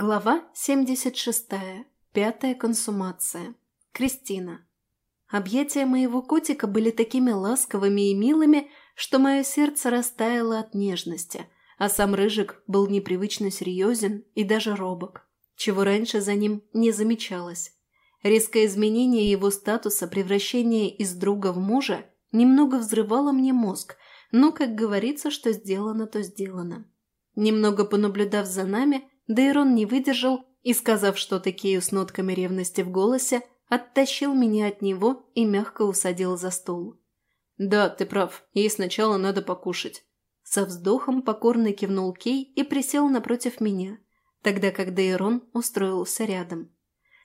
Глава 76. Пятая консумация. Кристина. Объятия моего котика были такими ласковыми и милыми, что мое сердце растаяло от нежности, а сам Рыжик был непривычно серьезен и даже робок, чего раньше за ним не замечалось. Резкое изменение его статуса, превращение из друга в мужа, немного взрывало мне мозг, но, как говорится, что сделано, то сделано. Немного понаблюдав за нами, Дейрон не выдержал и, сказав что-то Кею с нотками ревности в голосе, оттащил меня от него и мягко усадил за стол. «Да, ты прав, ей сначала надо покушать». Со вздохом покорно кивнул Кей и присел напротив меня, тогда как Дейрон устроился рядом.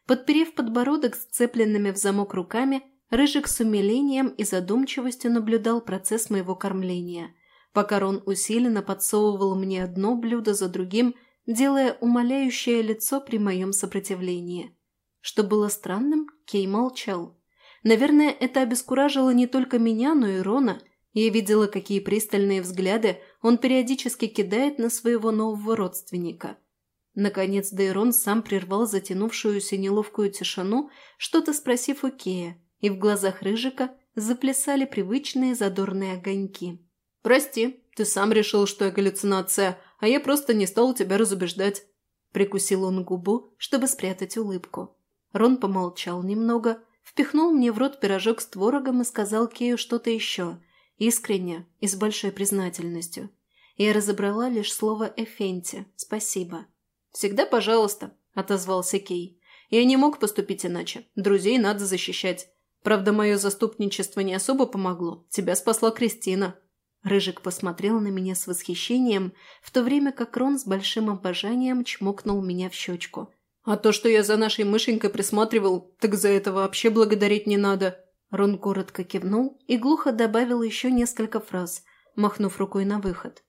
Подперев подбородок сцепленными в замок руками, Рыжик с умилением и задумчивостью наблюдал процесс моего кормления, пока Рон усиленно подсовывал мне одно блюдо за другим – делая умоляющее лицо при моем сопротивлении. Что было странным, Кей молчал. Наверное, это обескуражило не только меня, но и Рона. Я видела, какие пристальные взгляды он периодически кидает на своего нового родственника. Наконец Дейрон сам прервал затянувшуюся неловкую тишину, что-то спросив у Кея, и в глазах Рыжика заплясали привычные задорные огоньки. «Прости, ты сам решил, что я галлюцинация, а я просто не стал тебя разубеждать». Прикусил он губу, чтобы спрятать улыбку. Рон помолчал немного, впихнул мне в рот пирожок с творогом и сказал Кею что-то еще, искренне и с большой признательностью. Я разобрала лишь слово «эфенти» – «спасибо». «Всегда пожалуйста», – отозвался Кей. «Я не мог поступить иначе. Друзей надо защищать. Правда, мое заступничество не особо помогло. Тебя спасла Кристина». Рыжик посмотрел на меня с восхищением, в то время как Рон с большим обожанием чмокнул меня в щечку. «А то, что я за нашей мышенькой присматривал, так за это вообще благодарить не надо!» Рон коротко кивнул и глухо добавил еще несколько фраз, махнув рукой на выход.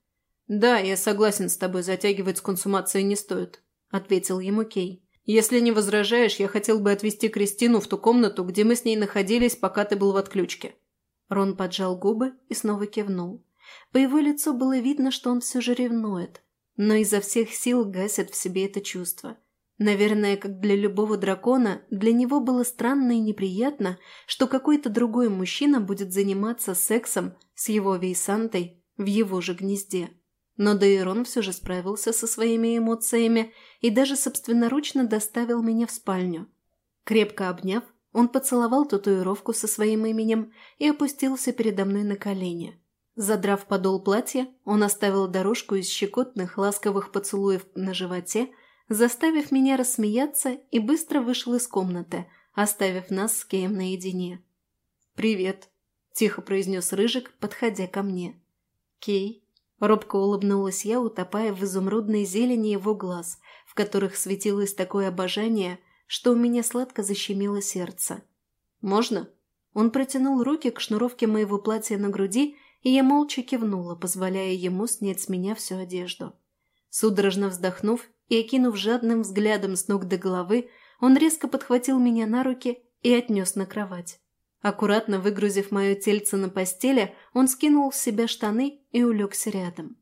«Да, я согласен с тобой, затягивать с консумацией не стоит», – ответил ему Кей. «Если не возражаешь, я хотел бы отвезти Кристину в ту комнату, где мы с ней находились, пока ты был в отключке». Рон поджал губы и снова кивнул. По его лицу было видно, что он все же ревнует, но изо всех сил гасит в себе это чувство. Наверное, как для любого дракона, для него было странно и неприятно, что какой-то другой мужчина будет заниматься сексом с его Вейсантой в его же гнезде. Но Дейрон все же справился со своими эмоциями и даже собственноручно доставил меня в спальню. Крепко обняв, он поцеловал татуировку со своим именем и опустился передо мной на колени. Задрав подол платья, он оставил дорожку из щекотных ласковых поцелуев на животе, заставив меня рассмеяться и быстро вышел из комнаты, оставив нас с Кеем наедине. «Привет», – тихо произнес Рыжик, подходя ко мне. «Кей», – робко улыбнулась я, утопая в изумрудной зелени его глаз, в которых светилось такое обожание, что у меня сладко защемило сердце. «Можно?» Он протянул руки к шнуровке моего платья на груди и я молча кивнула, позволяя ему снять с меня всю одежду. Судорожно вздохнув и окинув жадным взглядом с ног до головы, он резко подхватил меня на руки и отнес на кровать. Аккуратно выгрузив мое тельце на постели, он скинул с себя штаны и улегся рядом.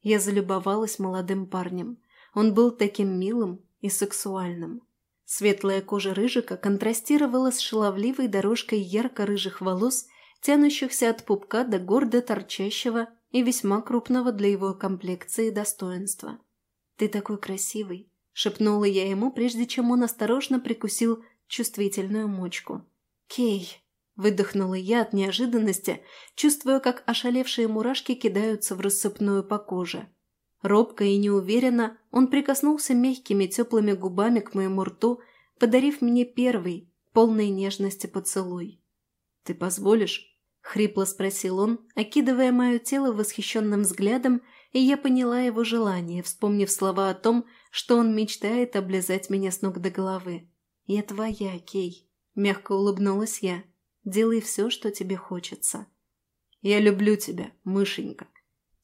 Я залюбовалась молодым парнем. Он был таким милым и сексуальным. Светлая кожа рыжика контрастировала с шаловливой дорожкой ярко-рыжих волос тянущихся от пупка до гордо торчащего и весьма крупного для его комплекции достоинства. «Ты такой красивый!» – шепнула я ему, прежде чем он осторожно прикусил чувствительную мочку. «Кей!» – выдохнула я от неожиданности, чувствуя, как ошалевшие мурашки кидаются в рассыпную по коже. Робко и неуверенно он прикоснулся мягкими теплыми губами к моему рту, подарив мне первый, полный нежности поцелуй. «Ты позволишь?» – хрипло спросил он, окидывая мое тело восхищенным взглядом, и я поняла его желание, вспомнив слова о том, что он мечтает облизать меня с ног до головы. «Я твоя, Кей», – мягко улыбнулась я. «Делай все, что тебе хочется». «Я люблю тебя, мышенька»,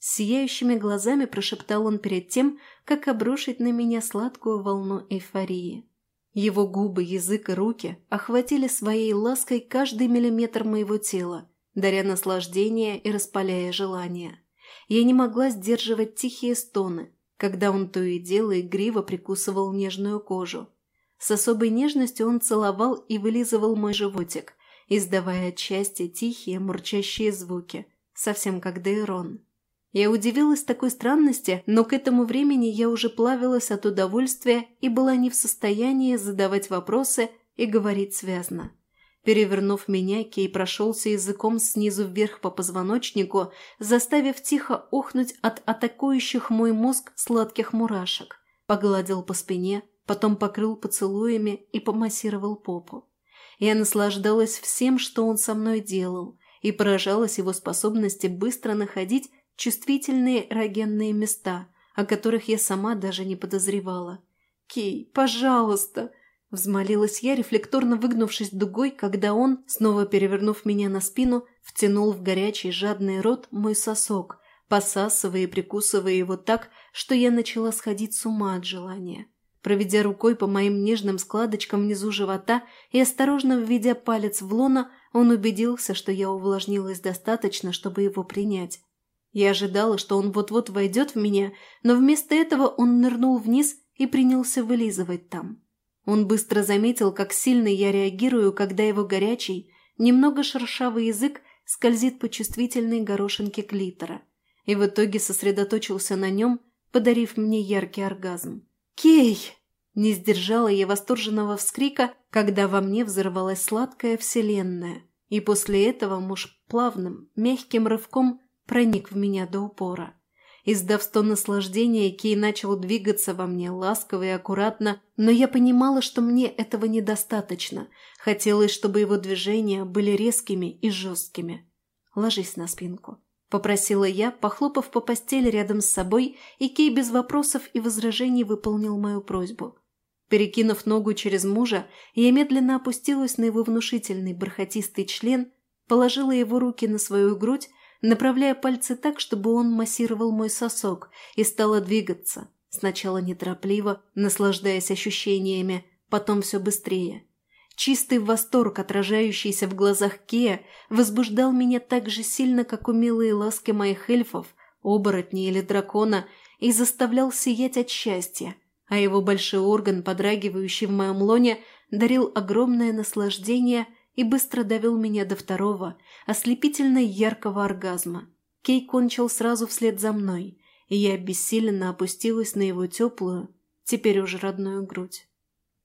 сияющими глазами прошептал он перед тем, как обрушить на меня сладкую волну эйфории. Его губы, язык и руки охватили своей лаской каждый миллиметр моего тела, даря наслаждение и распаляя желание. Я не могла сдерживать тихие стоны, когда он то и дело игриво прикусывал нежную кожу. С особой нежностью он целовал и вылизывал мой животик, издавая от счастья тихие, мурчащие звуки, совсем как Дейрон. Я удивилась такой странности, но к этому времени я уже плавилась от удовольствия и была не в состоянии задавать вопросы и говорить связно. Перевернув меня, Кей прошелся языком снизу вверх по позвоночнику, заставив тихо охнуть от атакующих мой мозг сладких мурашек. Погладил по спине, потом покрыл поцелуями и помассировал попу. Я наслаждалась всем, что он со мной делал, и поражалась его способности быстро находить чувствительные эрогенные места, о которых я сама даже не подозревала. «Кей, пожалуйста!» – взмолилась я, рефлекторно выгнувшись дугой, когда он, снова перевернув меня на спину, втянул в горячий жадный рот мой сосок, посасывая и прикусывая его так, что я начала сходить с ума от желания. Проведя рукой по моим нежным складочкам внизу живота и осторожно введя палец в лоно, он убедился, что я увлажнилась достаточно, чтобы его принять. Я ожидала, что он вот-вот войдет в меня, но вместо этого он нырнул вниз и принялся вылизывать там. Он быстро заметил, как сильно я реагирую, когда его горячий, немного шершавый язык скользит по чувствительной горошинке клитора, и в итоге сосредоточился на нем, подарив мне яркий оргазм. «Кей!» Не сдержала я восторженного вскрика, когда во мне взорвалась сладкая вселенная, и после этого муж плавным, мягким рывком проник в меня до упора. Издав стон наслаждения, Кей начал двигаться во мне ласково и аккуратно, но я понимала, что мне этого недостаточно. Хотелось, чтобы его движения были резкими и жесткими. «Ложись на спинку», – попросила я, похлопав по постели рядом с собой, и Кей без вопросов и возражений выполнил мою просьбу. Перекинув ногу через мужа, я медленно опустилась на его внушительный бархатистый член, положила его руки на свою грудь, направляя пальцы так, чтобы он массировал мой сосок, и стала двигаться, сначала неторопливо, наслаждаясь ощущениями, потом все быстрее. Чистый восторг, отражающийся в глазах Кея, возбуждал меня так же сильно, как умелые ласки моих эльфов, оборотни или дракона, и заставлял сиять от счастья, а его большой орган, подрагивающий в моем лоне, дарил огромное наслаждение – и быстро довел меня до второго, ослепительно яркого оргазма. Кей кончил сразу вслед за мной, и я бессиленно опустилась на его теплую, теперь уже родную грудь.